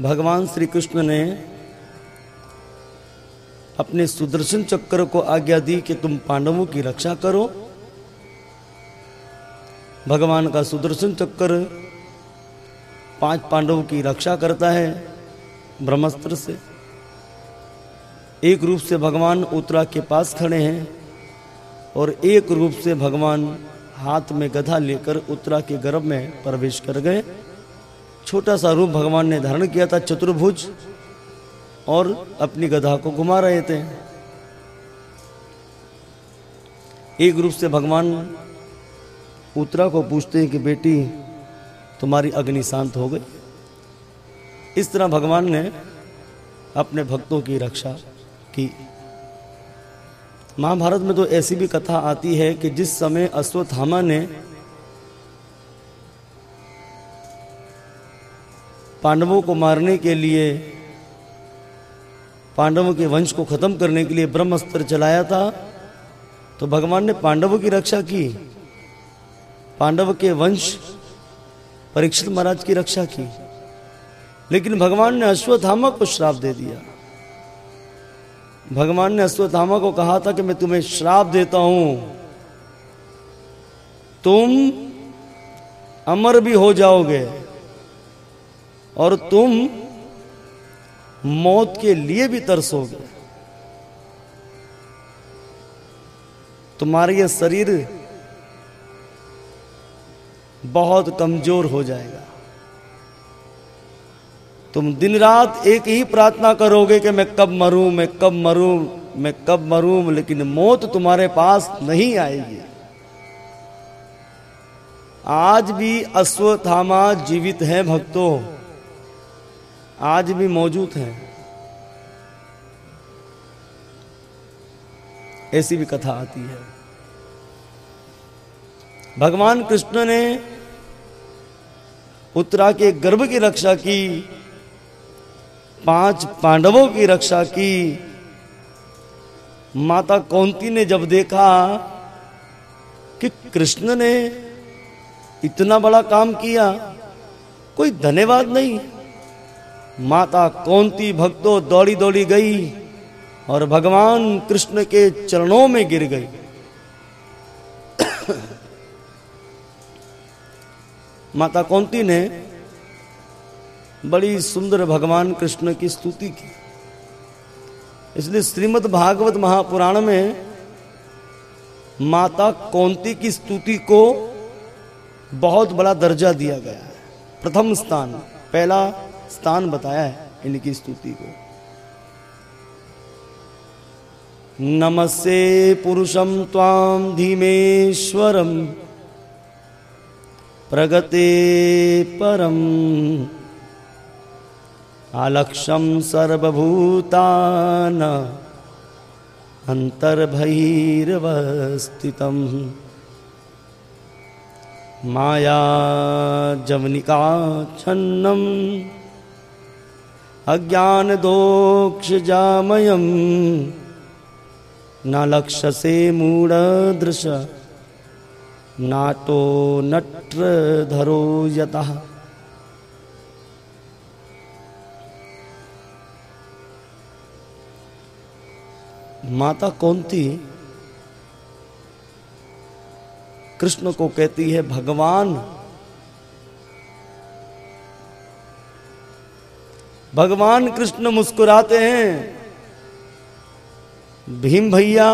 भगवान श्री कृष्ण ने अपने सुदर्शन चक्र को आज्ञा दी कि तुम पांडवों की रक्षा करो। भगवान का सुदर्शन चक्र पाँच पांडवों की रक्षा करता है ब्रह्मस्त्र से। एक रूप से भगवान उत्तरा के पास खड़े हैं और एक रूप से भगवान हाथ में गधा लेकर उत्तरा के गर्भ में प्रवेश कर गए। छोटा सा रूप भगवान ने धारण किया था चतुर्भुज और अपनी गधा को घुमा रहे थे। एक रूप से भगवान उत्तरा को पूछते हैं कि, बेटी, तुम्हारी अग्नि शांत हो गई? इस तरह भगवान ने अपने भक्तों की रक्षा की। महाभारत में तो ऐसी भी कथा आती है कि जिस समय अश्वत्थामा ने पांडवों को मारने के लिए, पांडवों के वंश को खत्म करने के लिए ब्रह्मस्त्र चलाया था तो भगवान ने पांडवों की रक्षा की। पांडव के वंश, परीक्षित महाराज की रक्षा की। लेकिन भगवान ने अश्वत्थामा को श्राप दे दिया। भगवान ने अश्वत्थामा को कहा था कि मैं तुम्हें श्राप देता हूँ। तुम अमर भी हो जाओगे। और तुम मौत के लिए भी तरसोगे। तुम्हारा यह शरीर बहुत कमज़ोर हो जाएगा। तुम दिन रात एक ही प्रार्थना करोगे कि मैं कब मरूं, मैं कब मरूं, मैं कब मरूं, लेकिन मौत तुम्हारे पास नहीं आएगी। आज भी अश्वत्थामा जीवित है भक्तों। आज भी मौजूद हैं। ऐसी भी कथा आती है। भगवान कृष्ण ने उत्तरा के गर्भ की रक्षा की, पाँच पांडवों की रक्षा की। माता कौंती ने जब देखा कि कृष्ण ने इतना बड़ा काम किया, कोई धन्यवाद नहीं। माता कौंती भक्तों दौड़ी दौड़ी गई और भगवान कृष्ण के चरणों में गिर गई। माता कौंती ने बड़ी सुंदर भगवान कृष्ण की स्तुति की। इसलिए श्रीमद् भागवत महापुराण में माता कौंती की स्तुति को बहुत बड़ा दर्जा दिया गया है। प्रथम स्थान, पहला स्थान बताया है इनकी स्तुति को। नमस्ते पुरुषम ताम धीमेश्वरम प्रगते परम आलक्षम सर्वभूतान अंतर्भैरवस्थितम् माया जवनिका छन्नम अज्ञान दोक्ष जामयम न लक्ष्यसे मूढ़ दृश नाटो नट्र धरो यतः। माता कौनती कृष्ण को कहती है, भगवान भगवान कृष्ण मुस्कुराते हैं। भीम भैया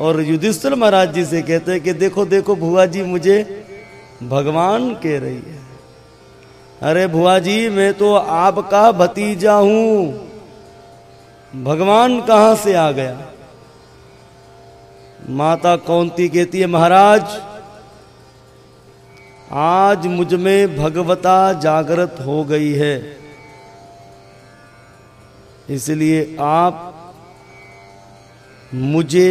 और युधिष्ठिर महाराज जी से कहते हैं कि देखो देखो भुआ जी, मुझे भगवान कह रही है। अरे भुआ जी, मैं तो आपका भतीजा हूँ। भगवान कहाँ से आ गया? माता कौंती कहती है, महाराज, आज मुझमें भगवता जागृत हो गई है। इसलिए आप मुझे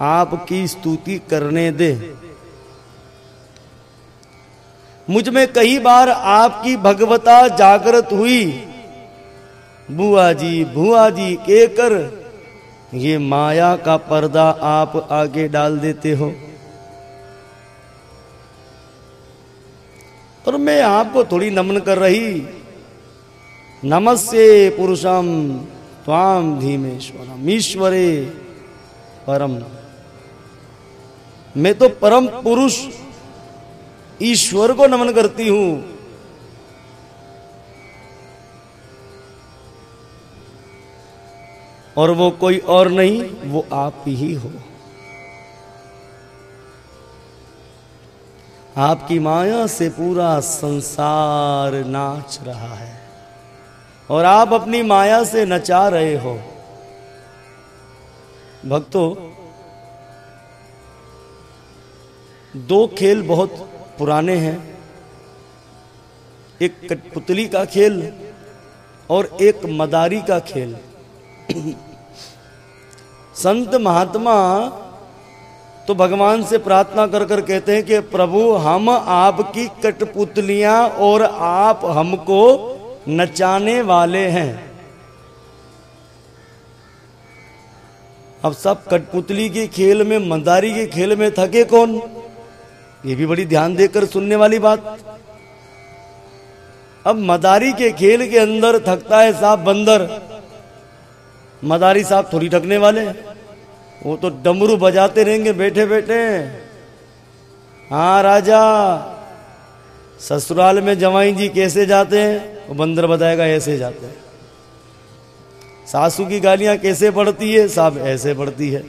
आपकी स्तुति करने दे। मुझमें कई बार आपकी भगवता जागृत हुई। बुआ जी बुआ जी कहकर, ये माया का पर्दा आप आगे डाल देते हो। और मैं आपको थोड़ी नमन कर रही। नमस्ते पुरुषम त्वाम धीमेश्वरम। ईश्वरे परम मैं तो परम पुरुष ईश्वर को नमन करती हूँ। और वो कोई और नहीं, वो आप ही हो। आपकी माया से पूरा संसार नाच रहा है। और आप अपनी माया से नचा रहे हो। भक्तों, दो खेल बहुत पुराने हैं। एक कठपुतली का खेल और एक मदारी का खेल। संत महात्मा तो भगवान से प्रार्थना कर कर कहते हैं कि प्रभु, हम आपकी कठपुतलियाँ और आप हमको नचाने वाले हैं। अब सब कठपुतली के खेल में, मंदारी के खेल में थके कौन? ये भी बड़ी ध्यान देकर सुनने वाली बात। अब मदारी के खेल के अंदर थकता है साहब बंदर। मदारी साहब थोड़ी थकने वाले वो तो डमरू बजाते रहेंगे बैठे बैठे हाँ राजा, ससुराल में जवाई जी कैसे जाते हैं? वो बंदर बताएगा, ऐसे जाते हैं। सासू की गालियाँ कैसे पड़ती है? साहब, ऐसे पड़ती है।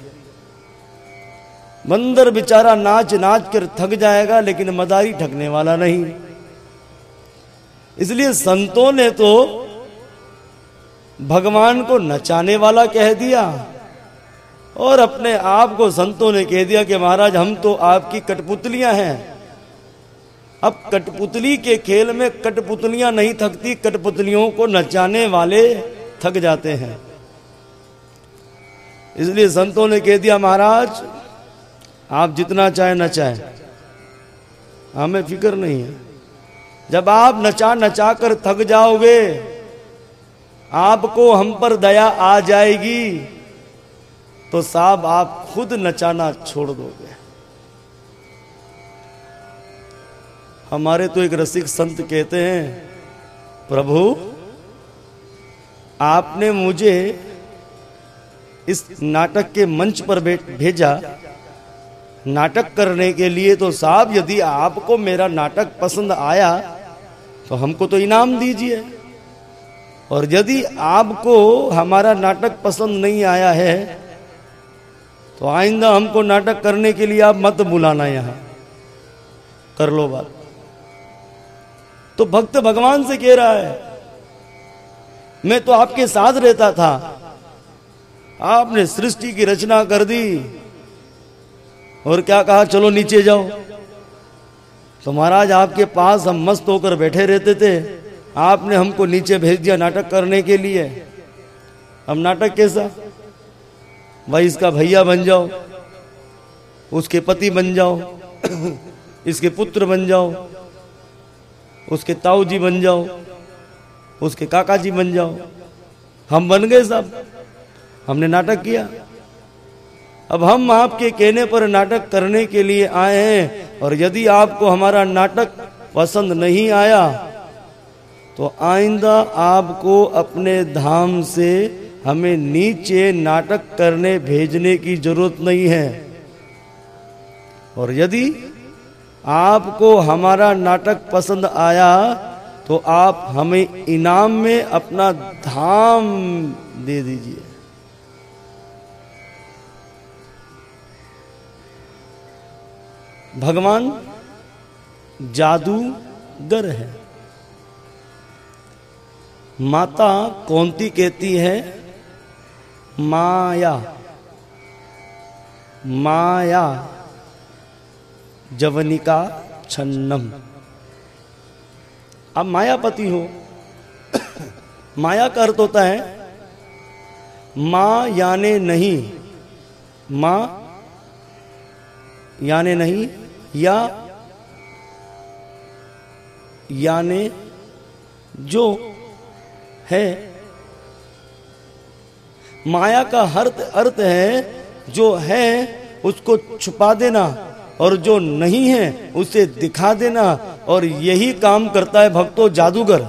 बंदर बेचारा नाच नाच कर थक जाएगा, लेकिन मदारी ठकने वाला नहीं। इसलिए संतों ने तो भगवान को नचाने वाला कह दिया और अपने आप को संतों ने कह दिया कि महाराज, हम तो आपकी कठपुतलियाँ हैं। अब कठपुतली के खेल में कठपुतलियाँ नहीं थकती, कठपुतलियों को नचाने वाले थक जाते हैं। इसलिए संतों ने कह दिया, महाराज, आप जितना चाहे नचाए। हमें फ़िक्र नहीं है। जब आप नचा नचा कर थक जाओगे, आपको हम पर दया आ जाएगी तो साहब आप खुद नचाना छोड़ दोगे। हमारे तो एक रसिक संत कहते हैं, प्रभु, आपने मुझे इस नाटक के मंच पर भेजा। नाटक करने के लिए तो साहब, यदि आपको मेरा नाटक पसंद आया तो हमको तो इनाम दीजिए। और यदि आपको हमारा नाटक पसंद नहीं आया है तो आइंदा हमको नाटक करने के लिए आप मत बुलाना यहाँ। कर लो बात। तो भक्त भगवान से कह रहा है, मैं तो आपके साथ रहता था। आपने सृष्टि की रचना कर दी। और क्या कहा, चलो नीचे जाओ। तो महाराज, आपके पास हम मस्त होकर बैठे रहते थे। आपने हमको नीचे भेज दिया नाटक करने के लिए। हम नाटक कैसा? भाई, इसका भैया बन जाओ, उसके पति बन जाओ, इसके पुत्र बन जाओ। उसके ताऊ जी बन जाओ, उसके काका जी बन जाओ। हम बन गए सब। हमने नाटक किया। अब हम आपके कहने पर नाटक करने के लिए आए हैं, और यदि आपको हमारा नाटक पसंद नहीं आया तो आइंदा आपको अपने धाम से हमें नीचे नाटक करने भेजने की ज़रूरत नहीं है। और यदि आपको हमारा नाटक पसंद आया तो आप हमें इनाम में अपना धाम दे दीजिए। भगवान, जादूगर है। माता कौनती कहती है, माया माया। जवनिका छन्नम। अब मायापति हो। माया का अर्थ होता है, माँ याने नहीं, माँ याने नहीं, या याने जो है। माया का अर्थ अर्थ है, जो है, उसको छुपा देना। और जो नहीं है, उसे दिखा देना और यही काम करता है भक्तों जादूगर।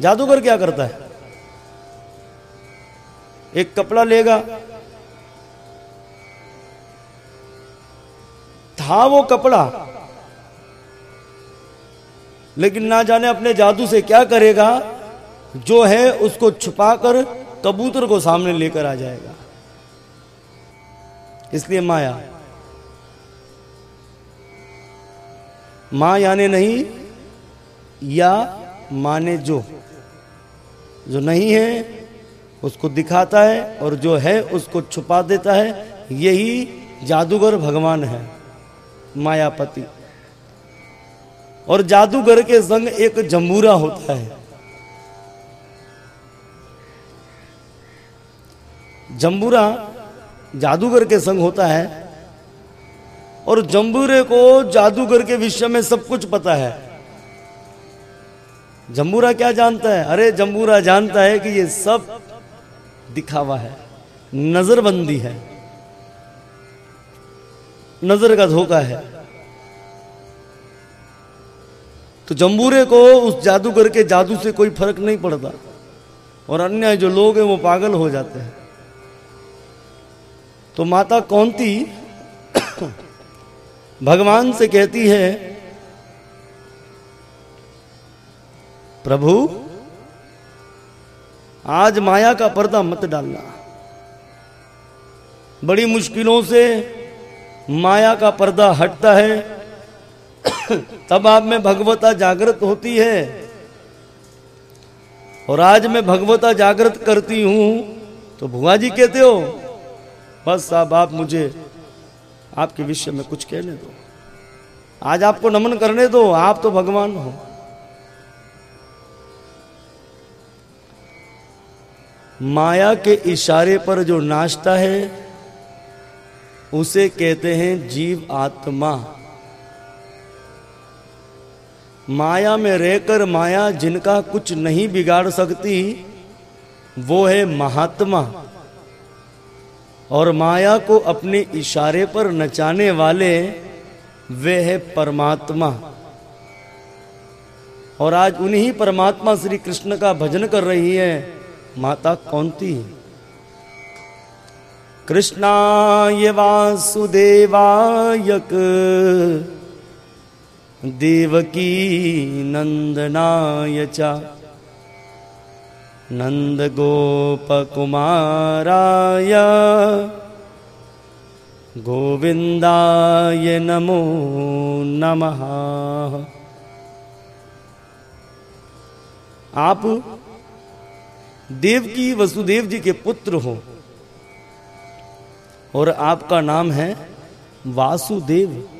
जादूगर क्या करता है? एक कपड़ा लेगा। था वो कपड़ा, लेकिन ना जाने अपने जादू से क्या करेगा, जो है उसको छुपाकर कबूतर को सामने लेकर आ जाएगा। इसलिए माया। माँ यानी नहीं, या माने जो। जो नहीं है, उसको दिखाता है और जो है, उसको छुपा देता है। यही जादूगर भगवान है, मायापति। और जादूगर के संग एक जम्बूरा होता है। जम्बूरा जादूगर के संग होता है और जम्बूरे को जादूगर के विषय में सब कुछ पता है। जम्बूरा क्या जानता है? अरे जम्बूरा जानता है कि ये सब दिखावा है, नजरबंदी है, नज़र का धोखा है। तो जम्बूरे को उस जादूगर के जादू से कोई फ़र्क नहीं पड़ता, और अन्य जो लोग हैं वो पागल हो जाते हैं। तो माता कौनती भगवान से कहती है, प्रभु, आज माया का पर्दा मत डालना। बड़ी मुश्किलों से माया का पर्दा हटता है। तब आप में भगवता जागृत होती है। और आज मैं भगवता जागृत करती हूँ तो भुआ जी कहते हो बस साहब, आप मुझे आपके विषय में कुछ कहने दो। आज आपको नमन करने दो, आप तो भगवान हो। माया के इशारे पर जो नाचता है, उसे कहते हैं जीव आत्मा। माया में रहकर माया जिनका कुछ नहीं बिगाड़ सकती, वो है महात्मा। और माया को अपने इशारे पर नचाने वाले वे है परमात्मा। और आज उन्हीं परमात्मा श्री कृष्ण का भजन कर रही है माता कौनती कृष्णाय वासुदेवायक देवकी नंदनाय चा। नन्दगोपकुमाराय गोविन्दाय नमो नमः। आप देवकी वसुदेव जी के पुत्र हो और आपका नाम है वासुदेव।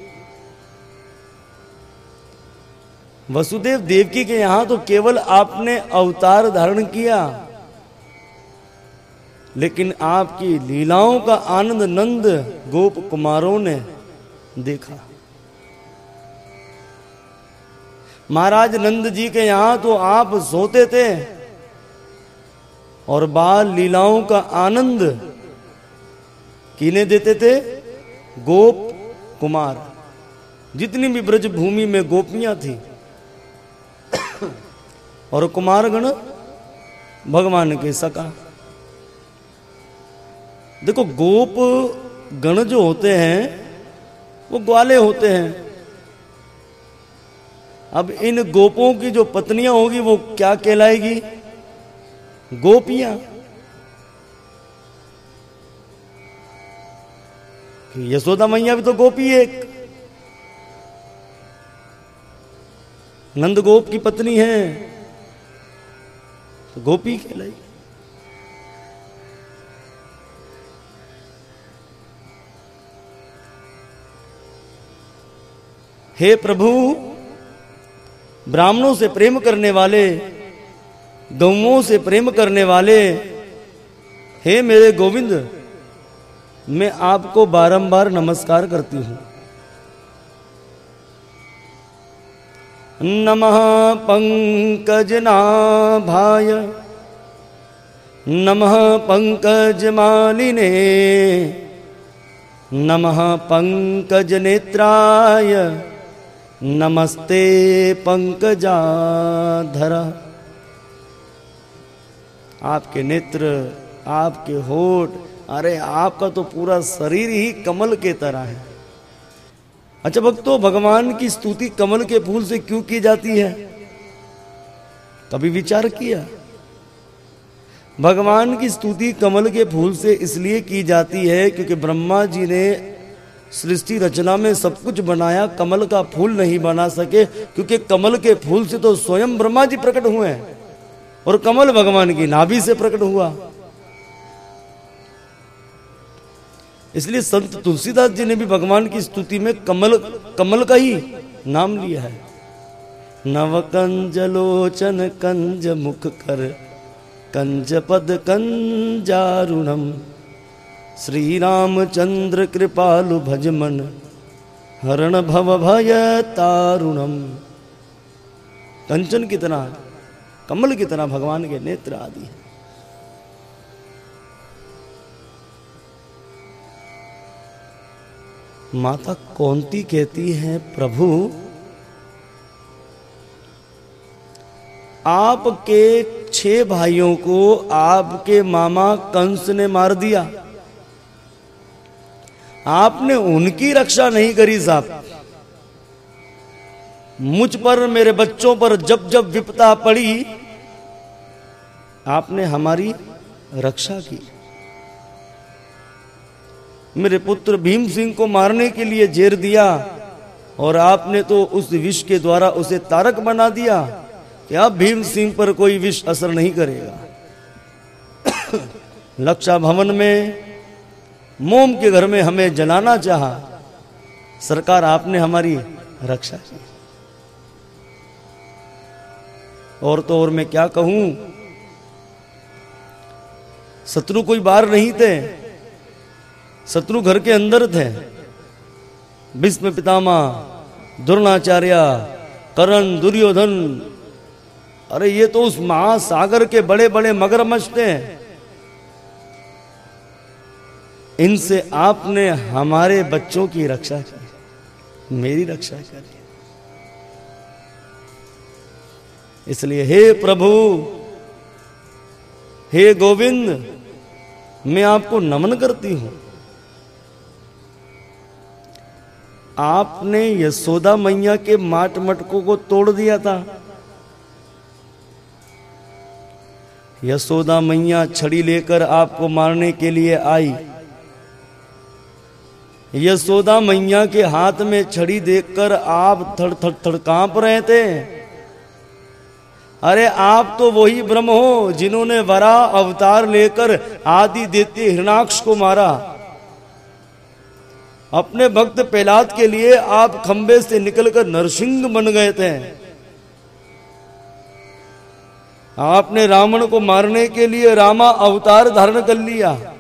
वसुदेव देवकी के यहाँ तो केवल आपने अवतार धारण किया। लेकिन आपकी लीलाओं का आनंद नंद गोप कुमारों ने देखा। महाराज नंद जी के यहाँ तो आप सोते थे और बाल लीलाओं का आनंद किने देते थे गोप कुमार। जितनी भी ब्रज भूमि में गोपियाँ थी और कुमार गण भगवान के सका देखो, गोप गण जो होते हैं, वो ग्वाले होते हैं। अब इन गोपों की जो पत्नियाँ होगी, वो क्या कहलाएगी? गोपियाँ। यशोदा मैया भी तो गोपी एक। नंद गोप की पत्नी है। गोपी कहलाई हे प्रभु, ब्राह्मणों से प्रेम करने वाले गौओं से प्रेम करने वाले, हे मेरे गोविंद, मैं आपको बारंबार नमस्कार करती हूँ। नमः पङ्कजनाभाय नमः पङ्कजमालिने नमः पङ्कजनेत्राय नमस्ते पङ्कजाधर आपके नेत्र, आपके होठ, अरे आपका तो पूरा शरीर ही कमल के तरह है। अच्छा भक्तों भगवान की स्तुति कमल के फूल से क्यों की जाती है? कभी विचार किया? भगवान की स्तुति कमल के फूल से इसलिए की जाती है क्योंकि ब्रह्मा जी ने सृष्टि रचना में सब कुछ बनाया, कमल का फूल नहीं बना सके, क्योंकि कमल के फूल से तो स्वयं ब्रह्मा जी प्रकट हुए हैं। और कमल भगवान की नाभि से प्रकट हुआ। इसलिए संत तुलसीदास जी ने भी भगवान की स्तुति में कमल कमल का ही नाम लिया है। नव कंज लोचन कंज मुख कर, कंज पद कंजारुणम। श्री रामचंद्र कृपालु भजमन, हरण भव भय तारुणम। कंचन कितना कमल कितना भगवान के नेत्र आदि है। माता कौंती कहती है, प्रभु, आपके छह भाइयों को आपके मामा कंस ने मार दिया। आपने उनकी रक्षा नहीं करी साहब। मुझ पर, मेरे बच्चों पर जब जब विपता पड़ी, आपने हमारी रक्षा की। मेरे पुत्र भीम सिंह को मारने के लिए जेर दिया, और आपने तो उस विष के द्वारा उसे तारक बना दिया कि अब भीम सिंह पर कोई विष असर नहीं करेगा। लक्षा भवन में, मोम के घर में हमें जलाना चाहा। सरकार, आपने हमारी रक्षा की। और तो और मैं क्या कहूँ? शत्रु कोई बाहर नहीं थे। शत्रु घर के अंदर थे। भीष्म पितामा द्रोणाचार्य, करण, दुर्योधन। अरे, ये तो उस महासागर के बड़े बड़े मगरमच्छ थे। इनसे आपने हमारे बच्चों की रक्षा की, मेरी रक्षा करी। इसलिए हे प्रभु, हे गोविंद, मैं आपको नमन करती हूँ। आपने यशोदा मैया के माट मटकों को तोड़ दिया था। यशोदा मैया छड़ी लेकर आपको मारने के लिए आई। यशोदा मैया के हाथ में छड़ी देखकर आप थड़ थड़ थड़ काँप रहे थे। अरे आप तो वही ब्रह्म हो जिन्होंने वरा अवतार लेकर आदि देते हिरणाक्ष को मारा। अपने भक्त प्रहलाद के लिए आप खंबे से निकलकर नरसिंह बन गए थे। आपने रावण को मारने के लिए रामा अवतार धारण कर लिया।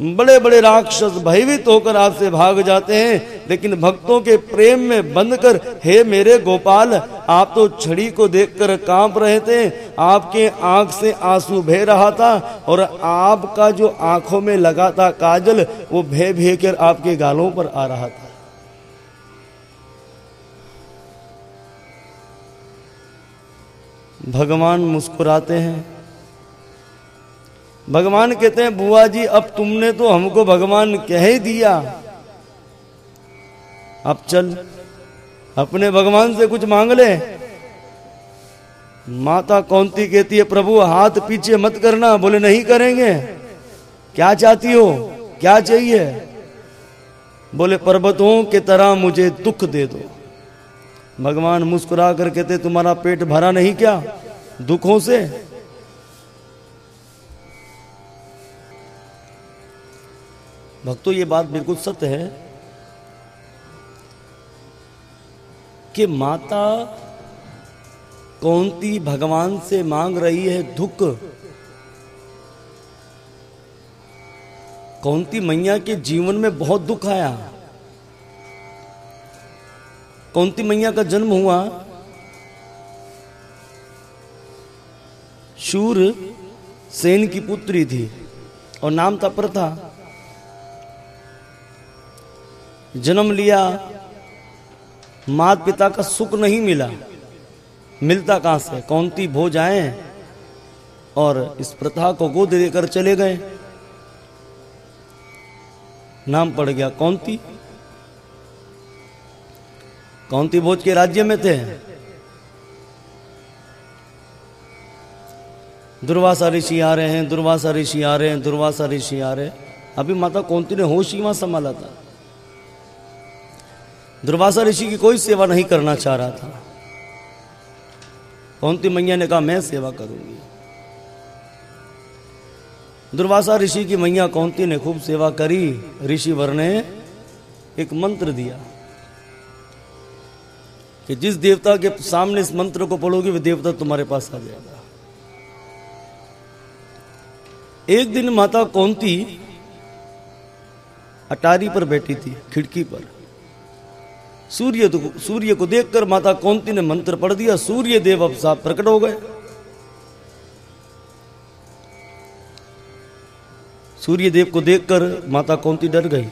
बड़े बड़े राक्षस भयभीत होकर आपसे भाग जाते हैं, लेकिन भक्तों के प्रेम में बंद कर, हे मेरे गोपाल, आप तो छड़ी को देखकर काँप रहे थे, आपके आँख से आँसू बह रहा था, और आपका जो आँखों में लगा था काजल, वो भय भय कर आपके गालों पर आ रहा था। भगवान मुस्कुराते हैं। भगवान कहते हैं, बुआ जी, अब तुमने तो हमको भगवान कह ही दिया। अब चल, अपने भगवान से कुछ मांग ले। माता कौनती कहती है, प्रभु, हाथ पीछे मत करना। बोले, नहीं करेंगे। क्या चाहती हो? क्या चाहिए? बोले, पर्वतों के तरह मुझे दुख दे दो। भगवान मुस्कुरा कर कहते, तुम्हारा पेट भरा नहीं क्या? दुखों से? भक्तों, ये बात बिल्कुल सत्य है कि माता कौनती भगवान से मांग रही है दुख। कौनती मैया के जीवन में बहुत दुख आया। कौंती मैया का जन्म हुआ। शूर सेन की पुत्री थी और नाम था प्रथा। जन्म लिया माता पिता का सुख नहीं मिला। मिलता कहाँ से? कौनती भोज आए और इस प्रथा को गोद देकर चले गए। नाम पड़ गया कौंती। कौंती भोज के राज्य में थे। दुर्वासा ऋषि आ रहे हैं, दुर्वासा ऋषि आ रहे हैं, दुर्वासा ऋषि आ रहे हैं। अभी माता कौंती ने होश ही वहाँ संभाला था। दुर्वासा ऋषि की कोई सेवा नहीं करना चाह रहा था। कौंती मैया ने कहा, मैं सेवा करूँगी। दुर्वासा ऋषि की मैया कौंती ने खूब सेवा करी। ऋषि वर ने एक मंत्र दिया कि जिस देवता के सामने इस मंत्र को पढ़ोगे, वह देवता तुम्हारे पास आ जाएगा। एक दिन माता कौंती अटारी पर बैठी थी, खिड़की पर। सूर्य सूर्य को देखकर माता कौंती ने मंत्र पढ़ दिया सूर्य देव अब साफ़ प्रकट हो गए। सूर्य देव को देखकर माता कौंती डर गई।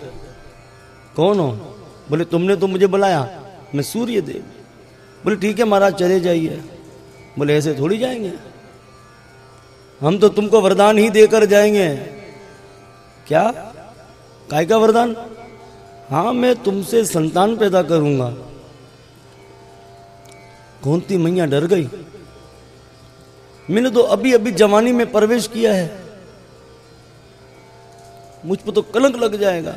कौन हो? बोले, तुमने तो मुझे बुलाया, मैं सूर्य देव बोले, ठीक है महाराज, चले जाइए। बोले, ऐसे थोड़ी जाएँगे? हम तो तुमको वरदान ही देकर जाएँगे। क्या? काय का वरदान? हाँ मैं तुमसे संतान पैदा करूँगा। कौनती मैया डर गई। मैंने तो अभी अभी जवानी में प्रवेश किया है। मुझ पर तो कलंक लग जाएगा।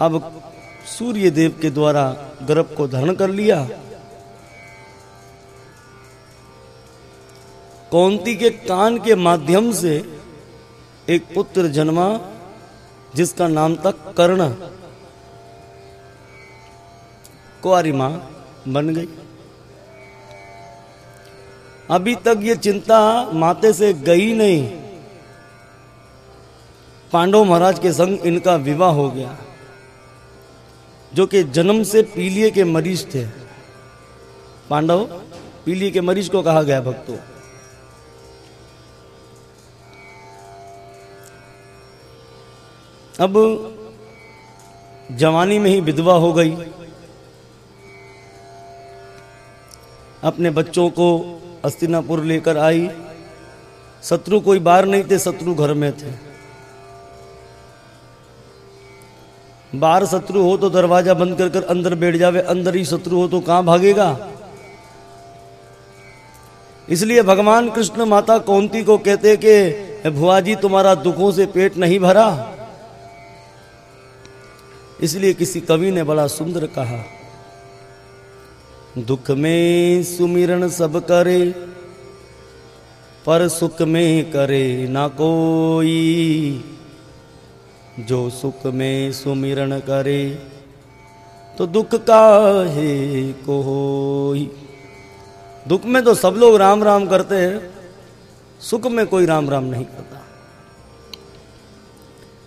अब सूर्य देव के द्वारा गर्भ को धारण कर लिया। कौंती के कान के माध्यम से एक पुत्र जन्मा। जिसका नाम था कर्ण। कुआरी माँ बन गई। अभी तक ये चिंता माते से गई नहीं। पांडव महाराज के संग इनका विवाह हो गया, जो कि जन्म से पीलिए के मरीज़ थे। पांडव, पीलिए के मरीज़ को कहा गया भक्तों। अब जवानी में ही विधवा हो गई। अपने बच्चों को अस्तिनापुर लेकर आई। शत्रु कोई बाहर नहीं थे, शत्रु घर में थे। बाहर शत्रु हो तो दरवाज़ा बंद कर कर अंदर बैठ जावे, अंदर ही शत्रु हो तो कहाँ भागेगा? इसलिए भगवान कृष्ण माता कौंती को कहते कि भुआ जी, तुम्हारा दुखों से पेट नहीं भरा। इसलिए किसी कवि ने बड़ा सुंदर कहा, दुख में सुमिरन सब करे, पर सुख में करे ना कोई। जो सुख में सुमिरन करे तो दुख का है को होई? दुख में तो सब लोग राम राम करते हैं, सुख में कोई राम राम नहीं करता।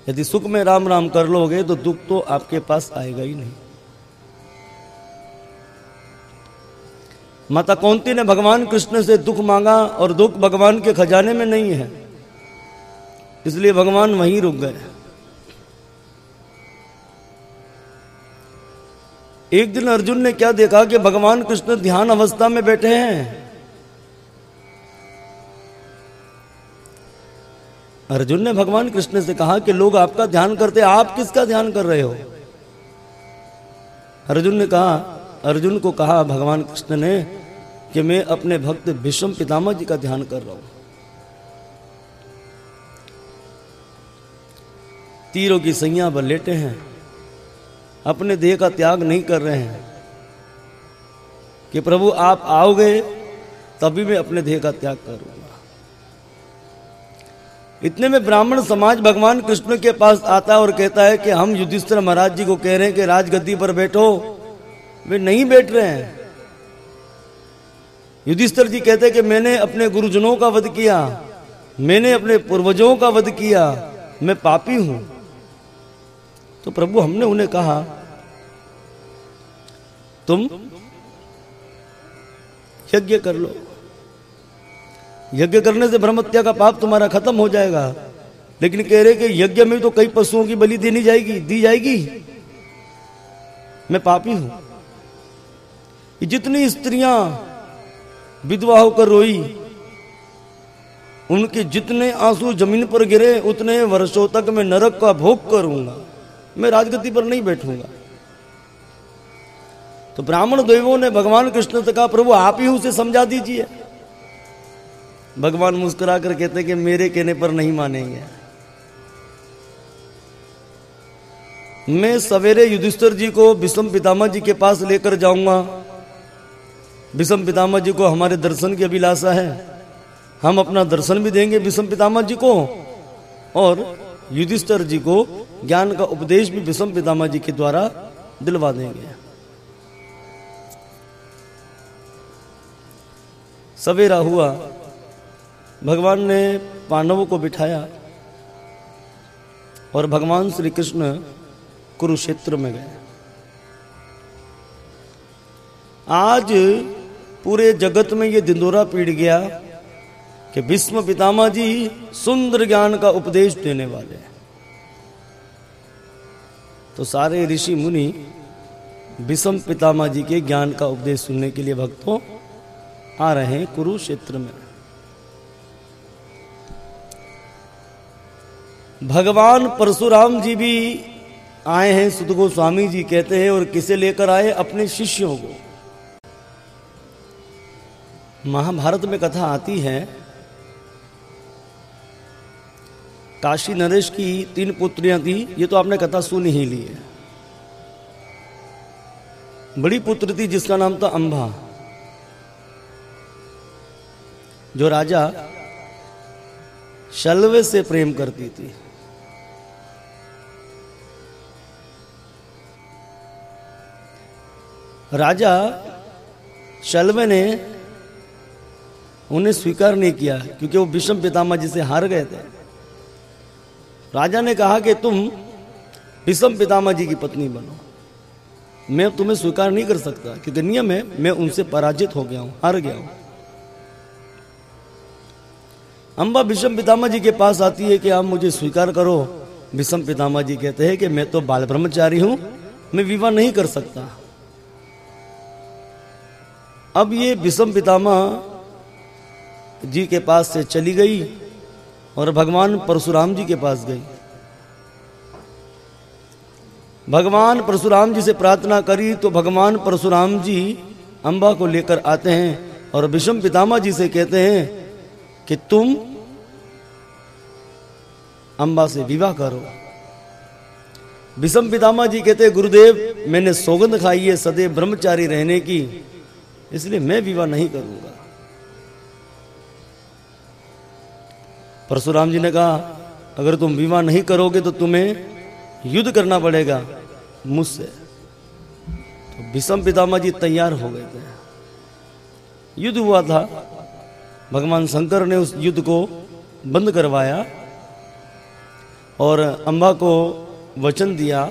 यदि सुख में राम राम कर लोगे तो दुख तो आपके पास आएगा ही नहीं। माता कौंती ने भगवान कृष्ण से दुख मांगा, और दुख भगवान के खजाने में नहीं है। इसलिए भगवान वहीं रुक गए। एक दिन अर्जुन ने क्या देखा कि भगवान कृष्ण ध्यान अवस्था में बैठे हैं? अर्जुन ने भगवान कृष्ण से कहा कि लोग आपका ध्यान करते, आप किसका ध्यान कर रहे हो? अर्जुन ने कहा, अर्जुन को कहा, भगवान कृष्ण ने कि मैं अपने भक्त भीष्म पितामह जी का ध्यान कर रहा हूँ। तीरों की सैया पर लेटे हैं, अपने देह का त्याग नहीं कर रहे हैं, कि प्रभु आप आओगे, तभी मैं अपने देह का त्याग करूँगा इतने में ब्राह्मण समाज भगवान कृष्ण के पास आता है और कहता है कि हम युधिष्ठिर महाराज जी को कह रहे हैं कि राजगद्दी पर बैठो। वे नहीं बैठ रहे हैं। युधिष्ठिर जी कहते हैं कि मैंने अपने गुरुजनों का वध किया। मैंने अपने पूर्वजों का वध किया। मैं पापी हूँ। तो प्रभु, हमने उन्हें कहा, तुम यज्ञ कर लो। यज्ञ करने से ब्रह्मत्या का पाप तुम्हारा खत्म हो जाएगा। लेकिन कह रहे कि यज्ञ में तो कई पशुओं की बलि देनी जाएगी, दी जाएगी। मैं पापी हूँ। जितनी स्त्रियाँ विधवा होकर रोई, उनके जितने आँसू ज़मीन पर गिरे, उतने वर्षों तक मैं नरक का भोग करूँगा। मैं राजगति पर नहीं बैठूँगा। तो ब्राह्मण देवों ने भगवान कृष्ण से कहा प्रभु आप ही उसे समझा दीजिए। भगवान मुस्कुरा कर कहते कि मेरे कहने पर नहीं मानेंगे। मैं सवेरे युधिष्ठर जी को विषम पितामह जी के पास लेकर जाऊँगा। विषम पितामह जी को हमारे दर्शन की अभिलाषा है। हम अपना दर्शन भी देंगे विषम पितामह जी को। और युधिष्ठर जी को ज्ञान का उपदेश भी विषम पितामह जी के द्वारा दिलवा देंगे। सवेरा हुआ। भगवान ने पांडवों को बिठाया और भगवान श्री कृष्ण कुरुक्षेत्र में गए। आज पूरे जगत में ये दिंदोरा पीड़ गया कि भीष्म पितामह जी सुंदर ज्ञान का उपदेश देने वाले हैं। तो सारे ऋषि मुनि विषम पितामह जी के ज्ञान का उपदेश सुनने के लिए भक्तों आ रहे हैं कुरुक्षेत्र में। भगवान परशुराम जी भी आए हैं सुध गोस्वामी जी कहते हैं, और किसे लेकर आए? अपने शिष्यों को। महाभारत में कथा आती है, काशी नरेश की तीन पुत्रियाँ थी, ये तो आपने कथा सुन ही ली है। बड़ी पुत्र थी, जिसका नाम था अंबा। जो राजा शलवे से प्रेम करती थी। राजा शलवे ने उन्हें स्वीकार नहीं किया, क्योंकि वो विषम पितामह जी से हार गए थे। राजा ने कहा कि तुम विषम पितामह जी की पत्नी बनो। मैं तुम्हें स्वीकार नहीं कर सकता, क्योंकि नियम है, मैं उनसे पराजित हो गया हूँ, हार गया हूँ। अम्बा विषम पितामा जी के पास आती है कि आप मुझे स्वीकार करो। विषम पितामा जी कहते हैं कि मैं तो बाल ब्रह्मचारी हूँ, मैं विवाह नहीं कर सकता। अब ये विषम पितामह जी के पास से चली गई और भगवान परशुराम जी के पास गई। भगवान परशुराम जी से प्रार्थना करी तो भगवान परशुराम जी अंबा को लेकर आते हैं और विषम पितामह जी से कहते हैं कि तुम अम्बा से विवाह करो। विषम पितामह जी कहते, गुरुदेव, मैंने सौगंध खाई है, सदैव ब्रह्मचारी रहने की। इसलिए मैं विवाह नहीं करूँगा। परशुराम जी ने कहा, अगर तुम विवाह नहीं करोगे तो तुम्हें युद्ध करना पड़ेगा, मुझसे। तो विषम पितामह जी तैयार हो गए थे। युद्ध हुआ था। भगवान शंकर ने उस युद्ध को बंद करवाया और अंबा को वचन दिया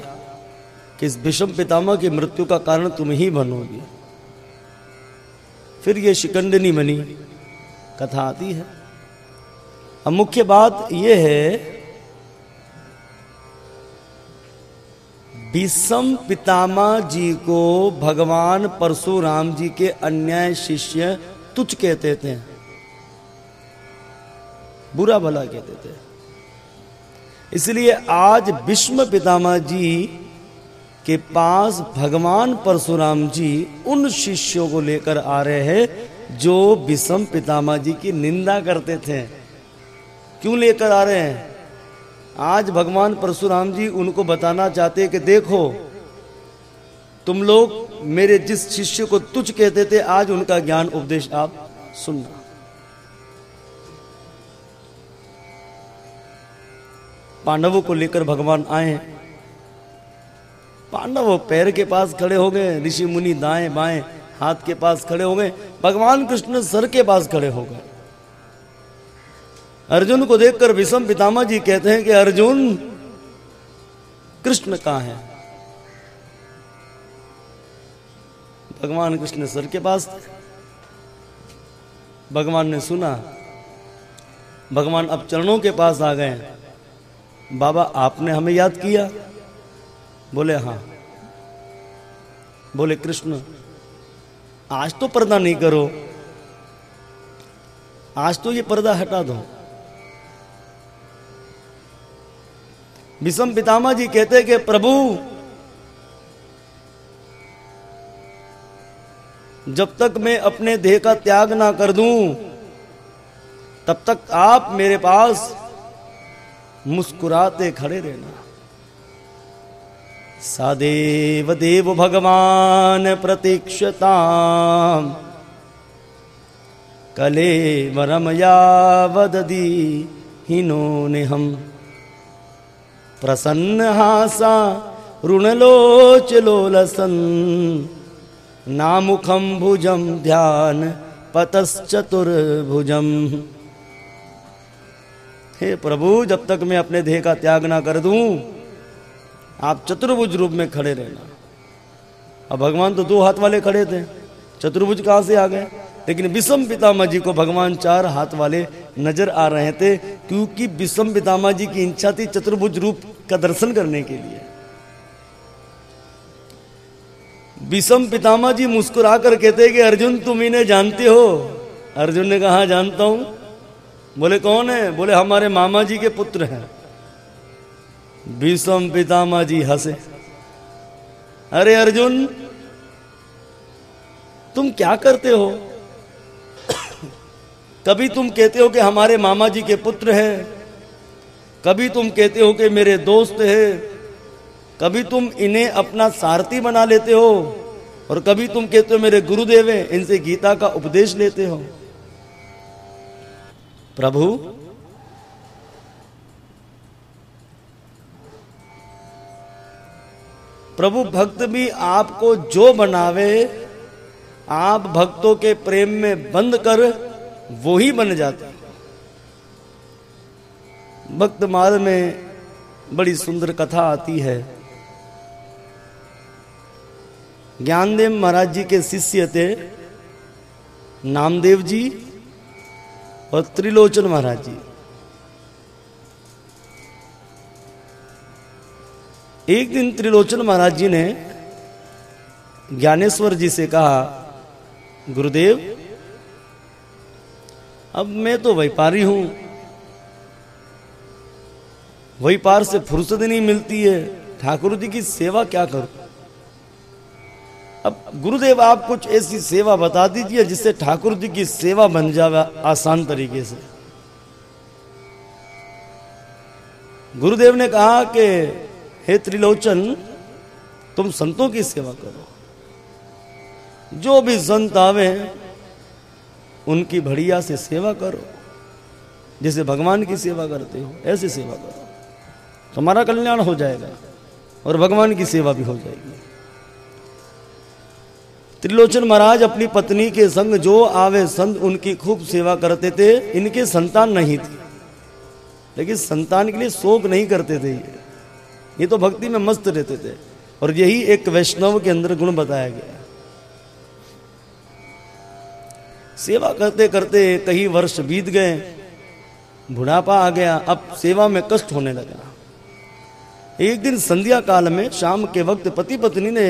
कि इस विषम पितामह की मृत्यु का कारण तुम ही बनोगी। फिर ये शिकंदनी बनी कथा आती है। अब मुख्य बात यह है, विषम पितामा जी को भगवान परशुराम जी के अन्याय शिष्य तुच्छ कहते थे, बुरा भला कहते थे। इसलिए आज विष्म पितामा जी के पास भगवान परशुराम जी उन शिष्यों को लेकर आ रहे हैं, जो विषम पितामह जी की निंदा करते थे। क्यों लेकर आ रहे हैं? आज भगवान परशुराम जी उनको बताना चाहते कि देखो, तुम लोग मेरे जिस शिष्य को तुच्छ कहते थे, आज उनका ज्ञान उपदेश आप सुनना पांडवों को लेकर भगवान आए पांडव पैर के पास खड़े हो गए, ऋषि मुनि दाएँ बाएँ हाथ के पास खड़े हो गए, भगवान कृष्ण सर के पास खड़े हो गए। अर्जुन को देखकर विषम पितामह जी कहते हैं कि, अर्जुन, कृष्ण कहाँ है? भगवान कृष्ण सर के पास भगवान ने सुना, भगवान अब चरणों के पास आ गए। बाबा, आपने हमें याद किया? बोले हाँ। बोले, कृष्ण, आज तो पर्दा नहीं करो। आज तो ये पर्दा हटा दो। विषम पितामा जी कहते कि, प्रभु, जब तक मैं अपने देह का त्याग ना कर दूँ, तब तक आप मेरे पास मुस्कुराते खड़े रहना। सदेव देव भगवान प्रतीक्षता कले वरम यावदी हिनो ने हम प्रसन्न हासा ऋणलोचलोलसन नामुखम भुजम ध्यान पतश्चतुर्भुजम। हे प्रभु, जब तक मैं अपने देह का त्याग ना कर दूँ आप चतुर्भुज रूप में खड़े रहना। अब भगवान तो दो हाथ वाले खड़े थे। चतुर्भुज कहाँ से आ गए? लेकिन विषम पितामा जी को भगवान चार हाथ वाले नज़र आ रहे थे, क्योंकि विषम पितामा जी की इच्छा थी चतुर्भुज रूप का दर्शन करने के लिए। विषम पितामा जी मुस्कुरा कर कहते कि, अर्जुन, तुम इन्हें जानते हो? अर्जुन ने कहा, जानता हूँ। बोले, कौन है? बोले, हमारे मामा जी के पुत्र हैं। विषम पितामा जी हंसे। अरे अर्जुन, तुम क्या करते हो? कभी तुम कहते हो कि हमारे मामा जी के पुत्र हैं, कभी तुम कहते हो कि मेरे दोस्त हैं, कभी तुम इन्हें अपना सारथी बना लेते हो, और कभी तुम कहते हो मेरे गुरुदेव हैं, इनसे गीता का उपदेश लेते हो। प्रभु प्रभु भक्त भी आपको जो बनावे, आप भक्तों के प्रेम में बंद कर, वो ही बन जाते भक्त माल में बड़ी सुंदर कथा आती है। ज्ञानदेव महाराज जी के शिष्य थे, नामदेव जी और त्रिलोचन महाराज जी। एक दिन त्रिलोचन महाराज जी ने ज्ञानेश्वर जी से कहा, गुरुदेव, अब मैं तो व्यापारी हूँ। व्यापार से फुर्सत नहीं मिलती है। ठाकुर जी की सेवा क्या करूँ? अब गुरुदेव, आप कुछ ऐसी सेवा बता दीजिए जिससे ठाकुर जी की सेवा बन जावे आसान तरीके से। गुरुदेव ने कहा कि हे त्रिलोचन, तुम संतों की सेवा करो। जो भी संत आवे, उनकी बढ़िया से सेवा करो। जैसे भगवान की सेवा करते हो, ऐसे सेवा करो। तुम्हारा कल्याण हो जाएगा और भगवान की सेवा भी हो जाएगी। त्रिलोचन महाराज अपनी पत्नी के संग जो आवे संत, उनकी खूब सेवा करते थे। इनके संतान नहीं थी। लेकिन संतान के लिए शोक नहीं करते थे ये। ये तो भक्ति में मस्त रहते थे। और यही एक वैष्णव के अंदर गुण बताया गया। सेवा करते करते कई वर्ष बीत गए, बुढ़ापा आ गया, अब सेवा में कष्ट होने लगा। एक दिन संध्या काल में शाम के वक्त पति पत्नी ने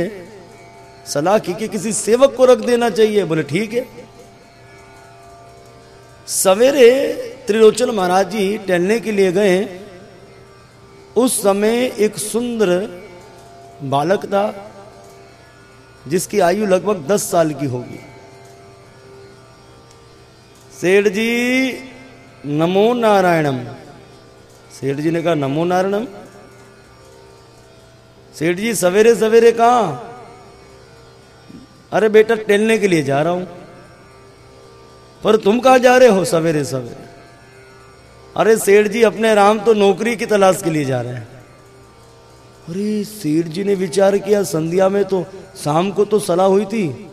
सलाह की कि किसी सेवक को रख देना चाहिए। बोले, ठीक है। सवेरे त्रिलोचन महाराज जी टहलने के लिए गए। उस समय एक सुंदर बालक था, जिसकी आयु लगभग दस साल की होगी। सेठ जी, नमो नारायणम। सेठ जी ने कहा, नमो नारायणम। सेठ जी, सवेरे सवेरे कहा? अरे बेटा, टेलने के लिए जा रहा हूँ। पर तुम कहा जा रहे हो सवेरे सवेरे? अरे सेठ जी, अपने राम तो नौकरी की तलाश के लिए जा रहे हैं। अरे सेठ जी ने विचार किया, संध्या में तो शाम को तो सलाह हुई थी।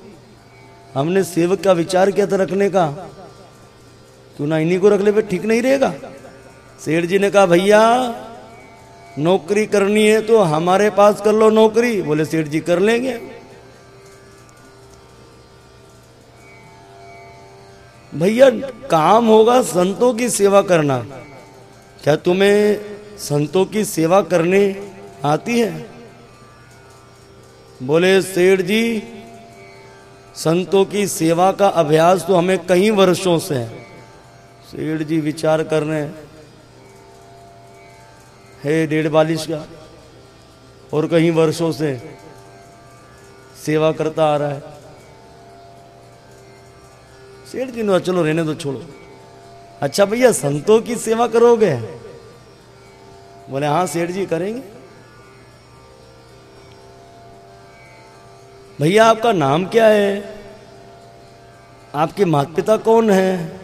हमने सेवक का विचार किया था रखने का। क्यों ना इन्हीं को रख ले पे ठीक नहीं रहेगा? सेठ जी ने कहा, भैया, नौकरी करनी है तो हमारे पास कर लो नौकरी। बोले, सेठ जी, कर लेंगे। भैया, काम होगा संतों की सेवा करना। क्या तुम्हें संतों की सेवा करने आती है? बोले, सेठ जी, संतों की सेवा का अभ्यास तो हमें कई वर्षों से है। सेठ जी, विचार कर रहे हैं डेढ़ बालिश का, और कहीं वर्षों से सेवा करता आ रहा है। सेठ जी ने चलो रहने दो, छोड़ो। अच्छा भैया, संतों की सेवा करोगे? बोले हाँ सेठ जी, करेंगे। भैया, आपका नाम क्या है? आपके माता पिता कौन है?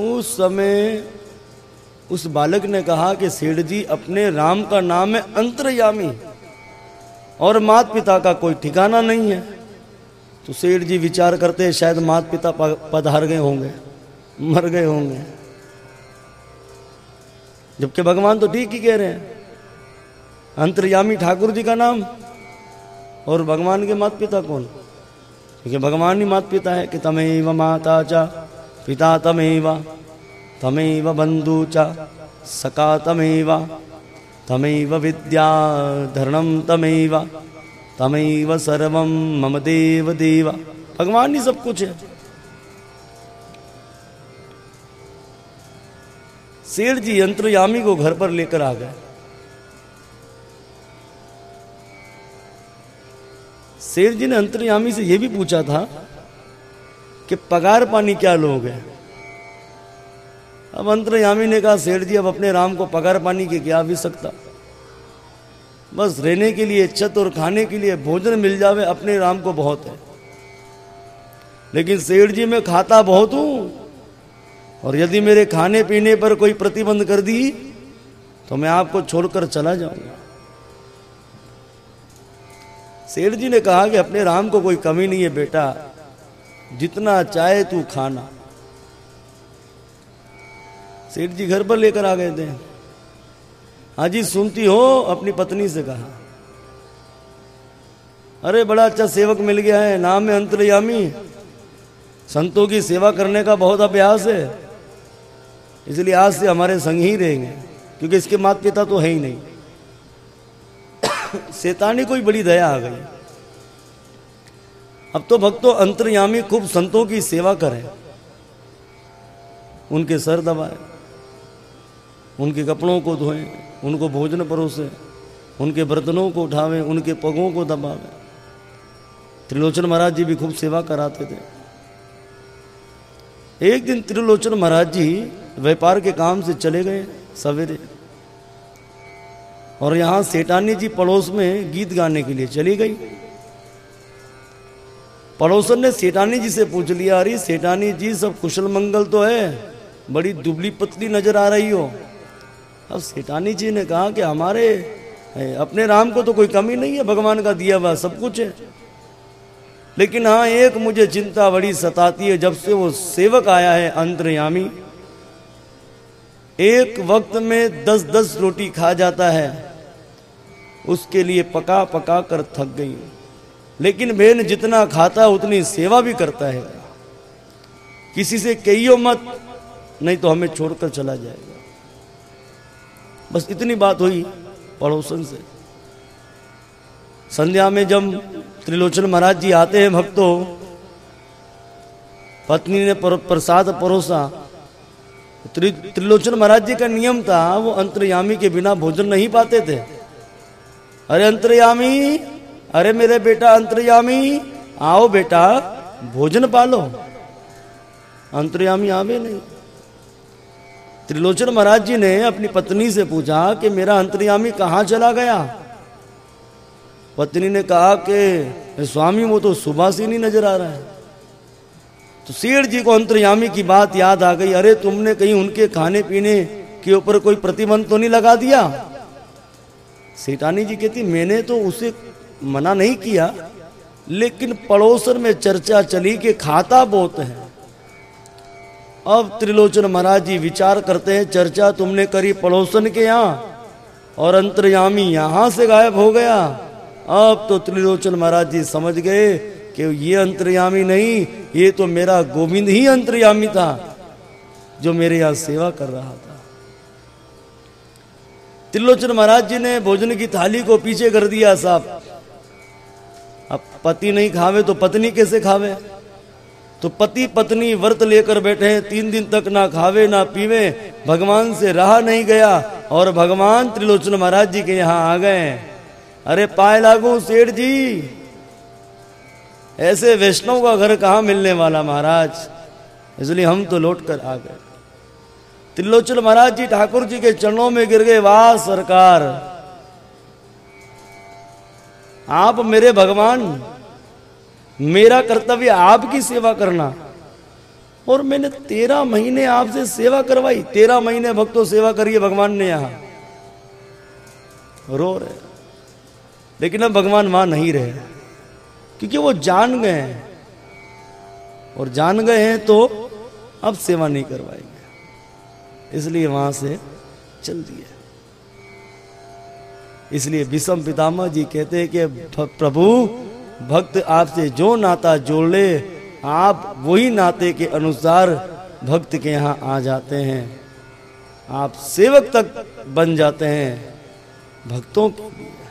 उस समय उस बालक ने कहा कि सेठ जी, अपने राम का नाम है अंतर्यामी और माता पिता का कोई ठिकाना नहीं है। तो सेठ जी विचार करते हैं, शायद माता पिता पधार गए होंगे, मर गए होंगे। जबकि भगवान तो ठीक ही कह रहे हैं। अंतर्यामी ठाकुर जी का नाम और भगवान के माता पिता कौन? क्योंकि भगवान ही माता पिता है कि तमेव माता चा, पिता तमेव तमेव बंधु चा सका तमेव तमेव विद्या धरणम तमेव। तमेव सर्वम मम देव देवा। भगवान ही सब कुछ है। सेठ जी यंत्रयामी को घर पर लेकर आ गए। सेठ जी ने अंतर्यामी से यह भी पूछा था कि पगार पानी क्या लोग? है अब अंतर्यामी ने कहा, सेठ जी, अब अपने राम को पगार पानी की क्या आवश्यकता? बस रहने के लिए, छत और खाने के लिए भोजन मिल जावे, अपने राम को बहुत है। लेकिन सेठ जी, मैं खाता बहुत हूँ, और यदि मेरे खाने पीने पर कोई प्रतिबंध कर दी तो मैं आपको छोड़कर चला जाऊँगा। सेठ जी ने कहा कि अपने राम को कोई कमी नहीं है, बेटा। जितना चाहे तू खाना। सेठ जी घर पर लेकर आ गए थे। हाजी सुनती हो, अपनी पत्नी से कहा। अरे, बड़ा अच्छा सेवक मिल गया है, नाम है अंतर्यामी। संतों की सेवा करने का बहुत अभ्यास है। इसलिए आज से हमारे संग ही रहेंगे, क्योंकि इसके माता पिता तो है ही नहीं। शैतानी कोई बड़ी दया आ गई। अब तो भक्तों, अंतर्यामी खूब संतों की सेवा करें। उनके सर दबाए। उनके कपड़ों को धोएँ, उनको भोजन परोसे, उनके बर्तनों को उठावें, उनके पगों को दबावें। त्रिलोचन महाराज जी भी खूब सेवा कराते थे। एक दिन त्रिलोचन महाराज जी व्यापार के काम से चले गए सवेरे। और यहाँ सेठानी जी पड़ोस में गीत गाने के लिए चली गई। पड़ोसन ने सेठानी जी से पूछ लिया, अरे सेठानी जी, सब कुशल मंगल तो है, बड़ी दुबली पतली नज़र आ रही हो। अब सेठानी जी ने कहा कि हमारे अपने राम को तो कोई कमी नहीं है, भगवान का दिया हुआ सब कुछ है। लेकिन हाँ एक मुझे चिंता बड़ी सताती है, जब से वो सेवक आया है अंतर्यामी। एक वक्त में दस दस रोटी खा जाता है, उसके लिए पका पका कर थक गई। लेकिन बहन जितना खाता, उतनी सेवा भी करता है। किसी से कहियो मत, नहीं तो हमें छोड़कर चला जाएगा। बस इतनी बात हुई पड़ोसन से। संध्या में जब त्रिलोचन महाराज जी आते हैं भक्तों पत्नी ने प्रसाद परोसा। त्रि, त्रिलोचन महाराज जी का नियम था वो अंतर्यामी के बिना भोजन नहीं पाते थे। अरे अंतर्यामी अरे मेरे बेटा अंतर्यामी आओ बेटा भोजन पालो। अंतर्यामी आवे नहीं। त्रिलोचन महाराज जी ने अपनी पत्नी से पूछा कि मेरा अंतर्यामी कहाँ चला गया? पत्नी ने कहा कि स्वामी, वो तो सुबह से नहीं नज़र आ रहा है। तो सेठ जी को अंतर्यामी की बात याद आ गई। अरे, तुमने कहीं उनके खाने पीने के ऊपर कोई प्रतिबंध तो नहीं लगा दिया? सेठानी जी कहती, मैंने तो उसे मना नहीं किया, लेकिन पड़ोसन में चर्चा चली कि खाता बहुत है। अब त्रिलोचन महाराज जी विचार करते हैं, चर्चा तुमने करी पड़ोसन के यहाँ, और अंतर्यामी यहाँ से गायब हो गया। अब तो त्रिलोचन महाराज जी समझ गए कि ये अंतर्यामी नहीं, ये तो मेरा गोविंद ही अंतर्यामी था, जो मेरे यहाँ सेवा कर रहा था। त्रिलोचन महाराज जी ने भोजन की थाली को पीछे कर दिया, साहब। अब पति नहीं खावे तो पत्नी कैसे खावे? तो पति पत्नी व्रत लेकर बैठे हैं। तीन दिन तक ना खावे, ना पीवे। भगवान से रहा नहीं गया और भगवान त्रिलोचन महाराज जी के यहाँ आ गए अरे पाए लागू सेठ जी। ऐसे वैष्णव का घर कहाँ मिलने वाला महाराज? इसलिए हम तो लौट कर आ गए। त्रिलोचन महाराज जी ठाकुर जी के चरणों में गिर गए, वाह सरकार, आप मेरे भगवान मेरा कर्तव्य आपकी सेवा करना। और मैंने तेरह महीने आपसे सेवा करवाई। तेरह महीने भक्तों सेवा करिए भगवान ने यहाँ। रो रहे लेकिन अब भगवान वहाँ नहीं रहे। क्योंकि वो जान गए हैं। और जान गए हैं तो अब सेवा नहीं करवाएँगे। इसलिए वहाँ से चल दिए। इसलिए विषम पितामह जी कहते हैं कि प्रभु भक्त आपसे जो नाता जोड़ ले, आप वही नाते के अनुसार भक्त के यहाँ आ जाते हैं। आप सेवक तक बन जाते हैं। भक्तों के लिए